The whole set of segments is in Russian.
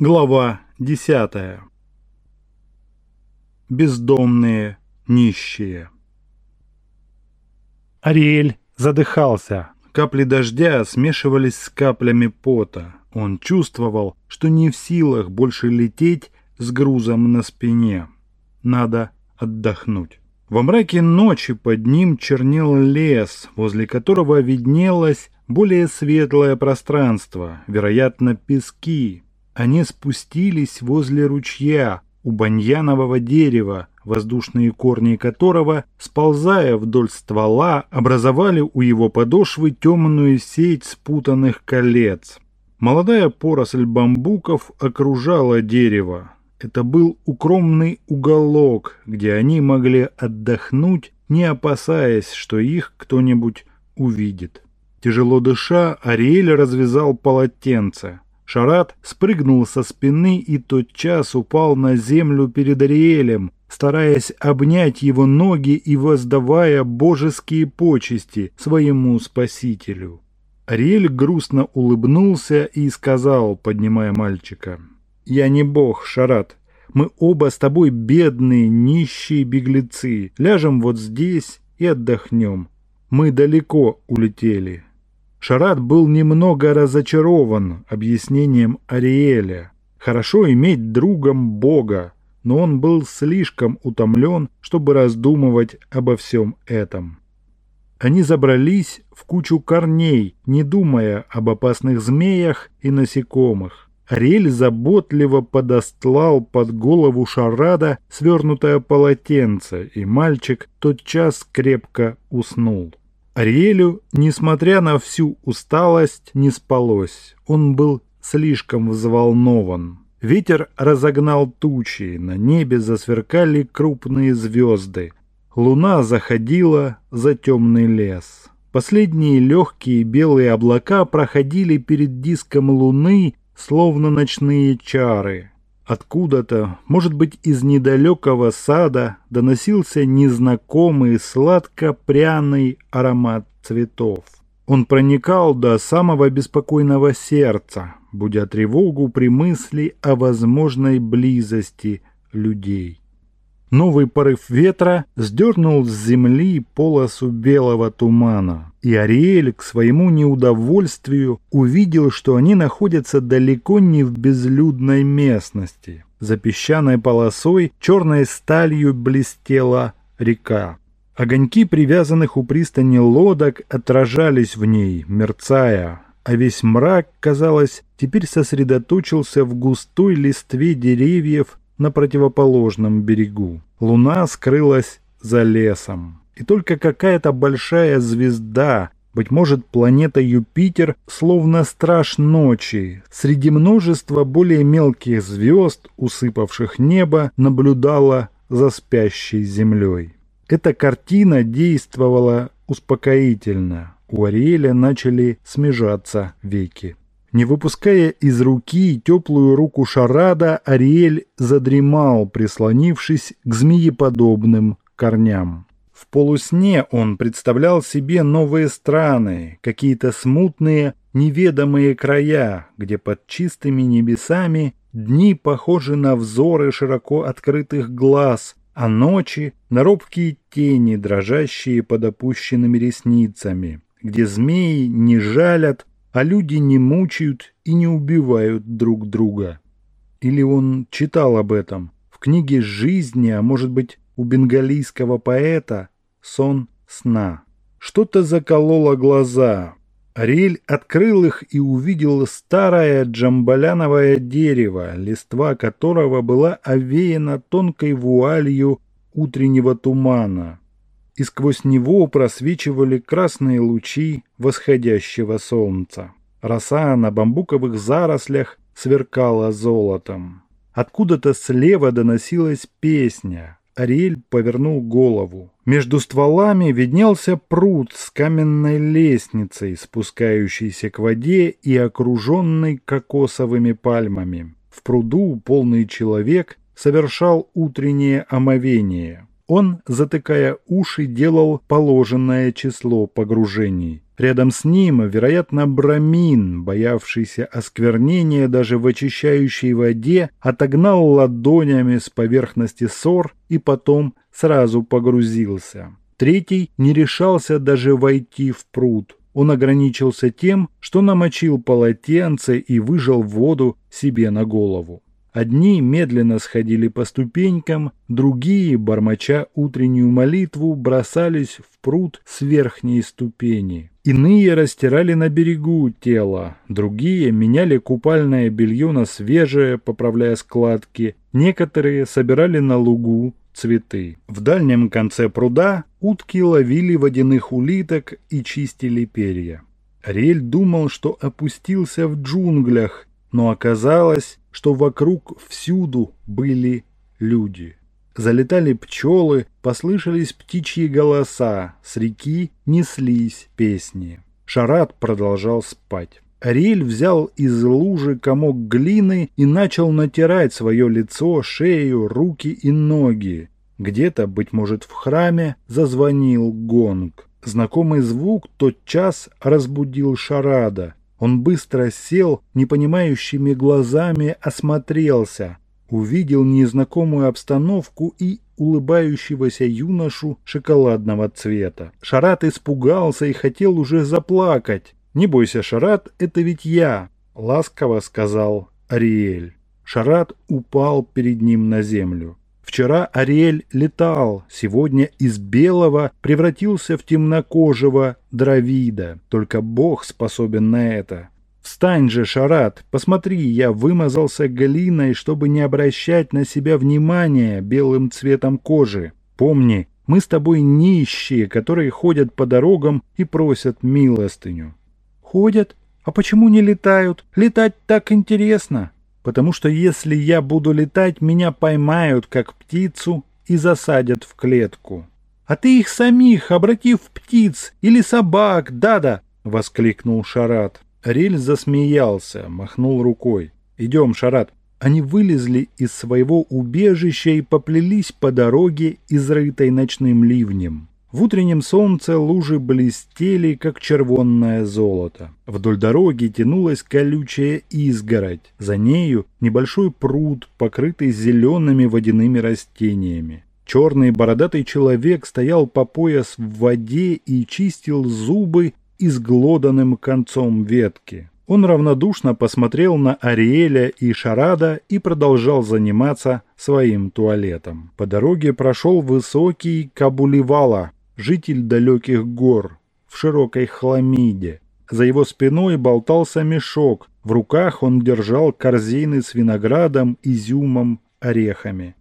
Глава 10. Бездомные нищие. Ариэль задыхался. Капли дождя смешивались с каплями пота. Он чувствовал, что не в силах больше лететь с грузом на спине. Надо отдохнуть. Во мраке ночи под ним чернел лес, возле которого виднелось более светлое пространство, вероятно, пески, они спустились возле ручья у баньянового дерева, воздушные корни которого, сползая вдоль ствола, образовали у его подошвы темную сеть спутанных колец. Молодая поросль бамбуков окружала дерево. Это был укромный уголок, где они могли отдохнуть, не опасаясь, что их кто-нибудь увидит. Тяжело дыша, Ариэль развязал полотенце. Шарат спрыгнул со спины и тотчас упал на землю перед Ариэлем, стараясь обнять его ноги и воздавая божеские почести своему спасителю. Ариэль грустно улыбнулся и сказал, поднимая мальчика, «Я не бог, Шарат. Мы оба с тобой бедные, нищие беглецы. Ляжем вот здесь и отдохнем. Мы далеко улетели». Шарат был немного разочарован объяснением Ариэля. Хорошо иметь другом Бога, но он был слишком утомлен, чтобы раздумывать обо всем этом. Они забрались в кучу корней, не думая об опасных змеях и насекомых. Ариэль заботливо подостлал под голову Шарада свернутое полотенце, и мальчик тотчас крепко уснул. Ариэлю, несмотря на всю усталость, не спалось. Он был слишком взволнован. Ветер разогнал тучи, на небе засверкали крупные звезды. Луна заходила за темный лес. Последние легкие белые облака проходили перед диском луны, словно ночные чары. Откуда-то, может быть, из недалекого сада доносился незнакомый сладко-пряный аромат цветов. Он проникал до самого беспокойного сердца, будя тревогу при мысли о возможной близости людей. Новый порыв ветра сдернул с земли полосу белого тумана, и Ариэль к своему неудовольствию увидел, что они находятся далеко не в безлюдной местности. За песчаной полосой черной сталью блестела река. Огоньки привязанных у пристани лодок отражались в ней, мерцая, а весь мрак, казалось, теперь сосредоточился в густой листве деревьев на противоположном берегу. Луна скрылась за лесом. И только какая-то большая звезда, быть может, планета Юпитер, словно страж ночи, среди множества более мелких звезд, усыпавших небо, наблюдала за спящей землей. Эта картина действовала успокоительно. У Ариэля начали смежаться веки. Не выпуская из руки теплую руку Шарада, Ариэль задремал, прислонившись к змееподобным корням. В полусне он представлял себе новые страны, какие-то смутные, неведомые края, где под чистыми небесами дни похожи на взоры широко открытых глаз, а ночи — на робкие тени, дрожащие под опущенными ресницами, где змеи не жалят, а люди не мучают и не убивают друг друга. Или он читал об этом в книге жизни, а может быть у бенгалийского поэта «Сон сна». Что-то закололо глаза. Ариэль открыл их и увидел старое джамбаляновое дерево, листва которого была овеяна тонкой вуалью утреннего тумана и сквозь него просвечивали красные лучи восходящего солнца. Роса на бамбуковых зарослях сверкала золотом. Откуда-то слева доносилась песня. Ариэль повернул голову. Между стволами виднелся пруд с каменной лестницей, спускающейся к воде и окруженной кокосовыми пальмами. В пруду полный человек совершал утреннее омовение. Он, затыкая уши, делал положенное число погружений. Рядом с ним, вероятно, Брамин, боявшийся осквернения даже в очищающей воде, отогнал ладонями с поверхности ссор и потом сразу погрузился. Третий не решался даже войти в пруд. Он ограничился тем, что намочил полотенце и выжал воду себе на голову. Одни медленно сходили по ступенькам, другие, бормоча утреннюю молитву, бросались в пруд с верхней ступени. Иные растирали на берегу тело, другие меняли купальное белье на свежее, поправляя складки, некоторые собирали на лугу цветы. В дальнем конце пруда утки ловили водяных улиток и чистили перья. Рель думал, что опустился в джунглях, но оказалось, что вокруг всюду были люди. Залетали пчелы, послышались птичьи голоса, с реки неслись песни. Шарат продолжал спать. Ариэль взял из лужи комок глины и начал натирать свое лицо, шею, руки и ноги. Где-то, быть может, в храме зазвонил гонг. Знакомый звук тотчас разбудил Шарада. Он быстро сел, непонимающими глазами осмотрелся, увидел незнакомую обстановку и улыбающегося юношу шоколадного цвета. Шарат испугался и хотел уже заплакать. «Не бойся, Шарат, это ведь я», — ласково сказал Ариэль. Шарат упал перед ним на землю. Вчера Ариэль летал, сегодня из белого превратился в темнокожего дровида. Только Бог способен на это. «Встань же, Шарат, посмотри, я вымазался глиной, чтобы не обращать на себя внимания белым цветом кожи. Помни, мы с тобой нищие, которые ходят по дорогам и просят милостыню». «Ходят? А почему не летают? Летать так интересно!» Потому что если я буду летать, меня поймают, как птицу, и засадят в клетку. А ты их самих, обратив птиц или собак, да-да!» — воскликнул Шарат. Риль засмеялся, махнул рукой. «Идем, Шарат». Они вылезли из своего убежища и поплелись по дороге, изрытой ночным ливнем. В утреннем солнце лужи блестели, как червонное золото. Вдоль дороги тянулась колючая изгородь. За нею небольшой пруд, покрытый зелеными водяными растениями. Черный бородатый человек стоял по пояс в воде и чистил зубы изглоданным концом ветки. Он равнодушно посмотрел на Ариэля и Шарада и продолжал заниматься своим туалетом. По дороге прошел высокий Кабулевала, житель далеких гор, в широкой хламиде. За его спиной болтался мешок, в руках он держал корзины с виноградом, изюмом, орехами.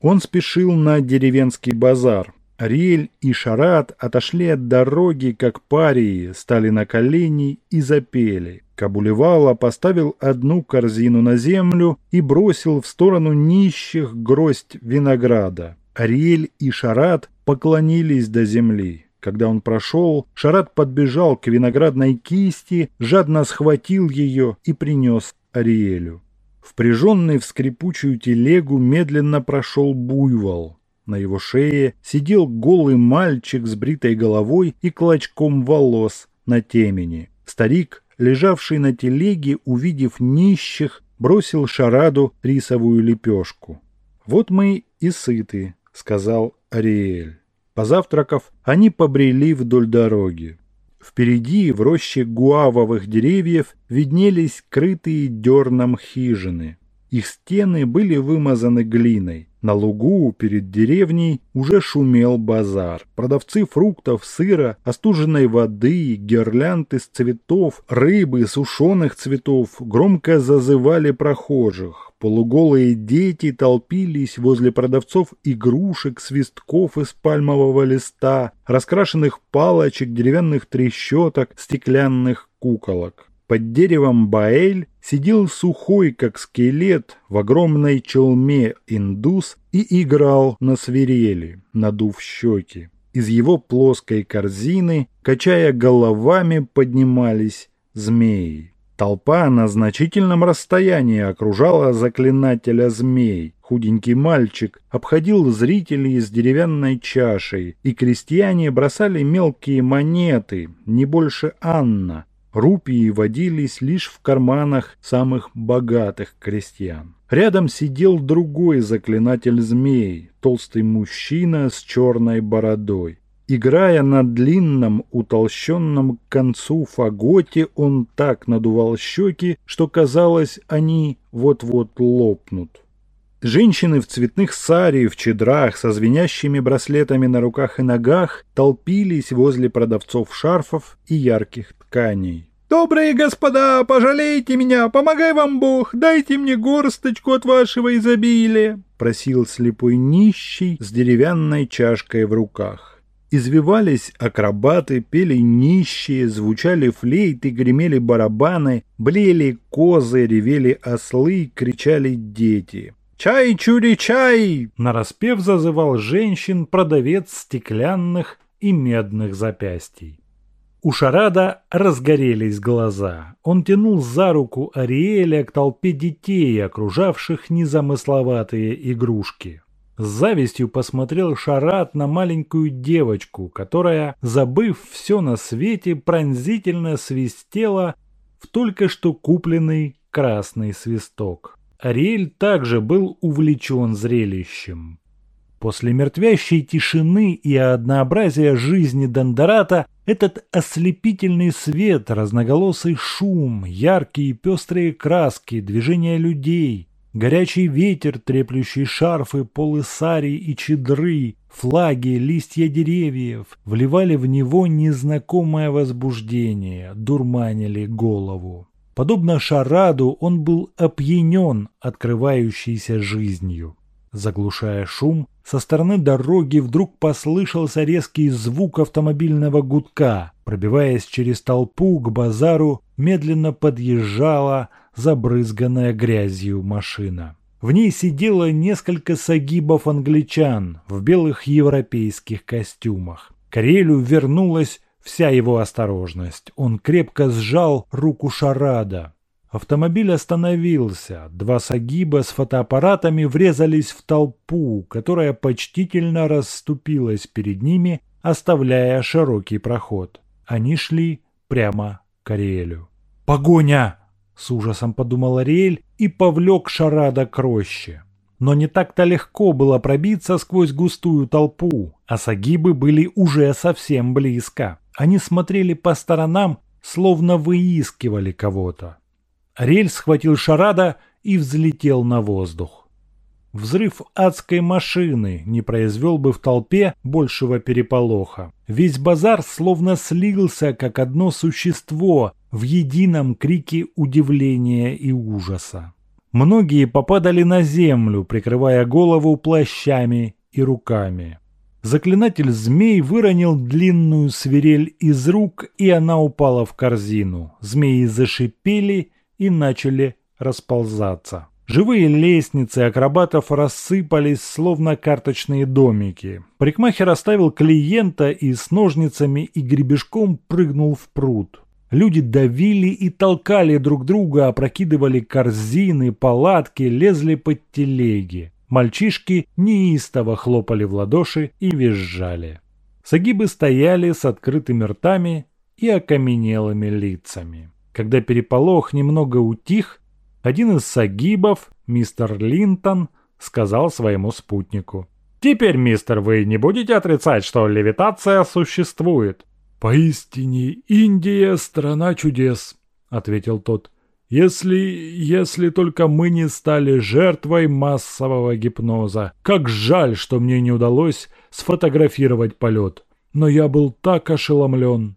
Он спешил на деревенский базар. Ариэль и Шарат отошли от дороги, как парии, стали на колени и запели. Кабулевала поставил одну корзину на землю и бросил в сторону нищих гроздь винограда. Ариэль и Шарат поклонились до земли. Когда он прошел, Шарат подбежал к виноградной кисти, жадно схватил ее и принес Ариэлю. Впряженный в скрипучую телегу медленно прошел буйвол. На его шее сидел голый мальчик с бритой головой и клочком волос на темени. Старик, лежавший на телеге, увидев нищих, бросил Шараду рисовую лепешку. «Вот мы и сыты», — сказал Ариэль. Позавтракав, они побрели вдоль дороги. Впереди, в роще гуавовых деревьев, виднелись крытые дерном хижины. Их стены были вымазаны глиной. На лугу перед деревней уже шумел базар. Продавцы фруктов, сыра, остуженной воды, гирлянд из цветов, рыбы, сушеных цветов громко зазывали прохожих. Полуголые дети толпились возле продавцов игрушек, свистков из пальмового листа, раскрашенных палочек, деревянных трещоток, стеклянных куколок. Под деревом Баэль сидел сухой, как скелет, в огромной челме индус и играл на свирели, надув щеки. Из его плоской корзины, качая головами, поднимались змеи. Толпа на значительном расстоянии окружала заклинателя змей. Худенький мальчик обходил зрителей с деревянной чашей, и крестьяне бросали мелкие монеты, не больше Анна. Рупии водились лишь в карманах самых богатых крестьян. Рядом сидел другой заклинатель змей, толстый мужчина с черной бородой. Играя на длинном, утолщенном к концу фаготе, он так надувал щеки, что казалось, они вот-вот лопнут. Женщины в цветных сари, в чедрах, со звенящими браслетами на руках и ногах толпились возле продавцов шарфов и ярких тканей. «Добрые господа, пожалейте меня, помогай вам Бог, дайте мне горсточку от вашего изобилия!» — просил слепой нищий с деревянной чашкой в руках. Извивались акробаты, пели нищие, звучали флейты, гремели барабаны, блеяли козы, ревели ослы, кричали дети. «Чай, чури, чай!» Нараспев зазывал женщин продавец стеклянных и медных запястий. У Шарада разгорелись глаза. Он тянул за руку Ариэля к толпе детей, окружавших незамысловатые игрушки. С завистью посмотрел Шарат на маленькую девочку, которая, забыв все на свете, пронзительно свистела в только что купленный красный свисток. Ариэль также был увлечен зрелищем. После мертвящей тишины и однообразия жизни Дондората этот ослепительный свет, разноголосый шум, яркие и пестрые краски, движения людей, Горячий ветер, треплющий шарфы, полы сари и чедры, флаги, листья деревьев вливали в него незнакомое возбуждение, дурманили голову. Подобно шараду, он был опьянен открывающейся жизнью. Заглушая шум, со стороны дороги вдруг послышался резкий звук автомобильного гудка. Пробиваясь через толпу к базару, медленно подъезжала забрызганная грязью машина. В ней сидело несколько сагибов англичан в белых европейских костюмах. Карелю вернулась вся его осторожность. Он крепко сжал руку Шарада. Автомобиль остановился. Два сагиба с фотоаппаратами врезались в толпу, которая почтительно расступилась перед ними, оставляя широкий проход. Они шли прямо к Ариэлю. «Погоня!» С ужасом подумал Ариэль и повлек Шарада к роще. Но не так-то легко было пробиться сквозь густую толпу, а сагибы были уже совсем близко. Они смотрели по сторонам, словно выискивали кого-то. Ариэль схватил Шарада и взлетел на воздух. Взрыв адской машины не произвел бы в толпе большего переполоха. Весь базар словно слился, как одно существо, в едином крике удивления и ужаса. Многие попадали на землю, прикрывая голову плащами и руками. Заклинатель змей выронил длинную свирель из рук, и она упала в корзину. Змеи зашипели и начали расползаться. Живые лестницы акробатов рассыпались, словно карточные домики. Парикмахер оставил клиента и с ножницами и гребешком прыгнул в пруд. Люди давили и толкали друг друга, опрокидывали корзины, палатки, лезли под телеги. Мальчишки неистово хлопали в ладоши и визжали. Сагибы стояли с открытыми ртами и окаменелыми лицами. Когда переполох немного утих, один из сагибов, мистер Линтон, сказал своему спутнику. «Теперь, мистер, вы не будете отрицать, что левитация существует?» «Поистине, Индия – страна чудес», – ответил тот. «Если... если только мы не стали жертвой массового гипноза. Как жаль, что мне не удалось сфотографировать полет. Но я был так ошеломлен».